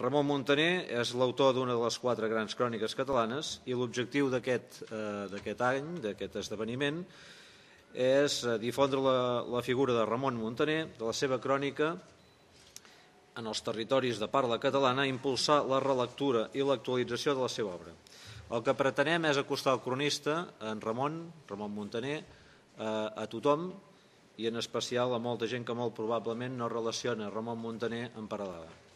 Ramon Montaner és l'autor d'una de les quatre grans cròniques catalanes i l'objectiu d'aquest eh, any, d'aquest esdeveniment, és eh, difondre la, la figura de Ramon Montaner, de la seva crònica en els territoris de parla catalana, impulsar la relectura i l'actualització de la seva obra. El que pretenem és acostar el cronista, en Ramon, Ramon Montaner, eh, a tothom i en especial a molta gent que molt probablement no relaciona Ramon Montaner amb Paralada.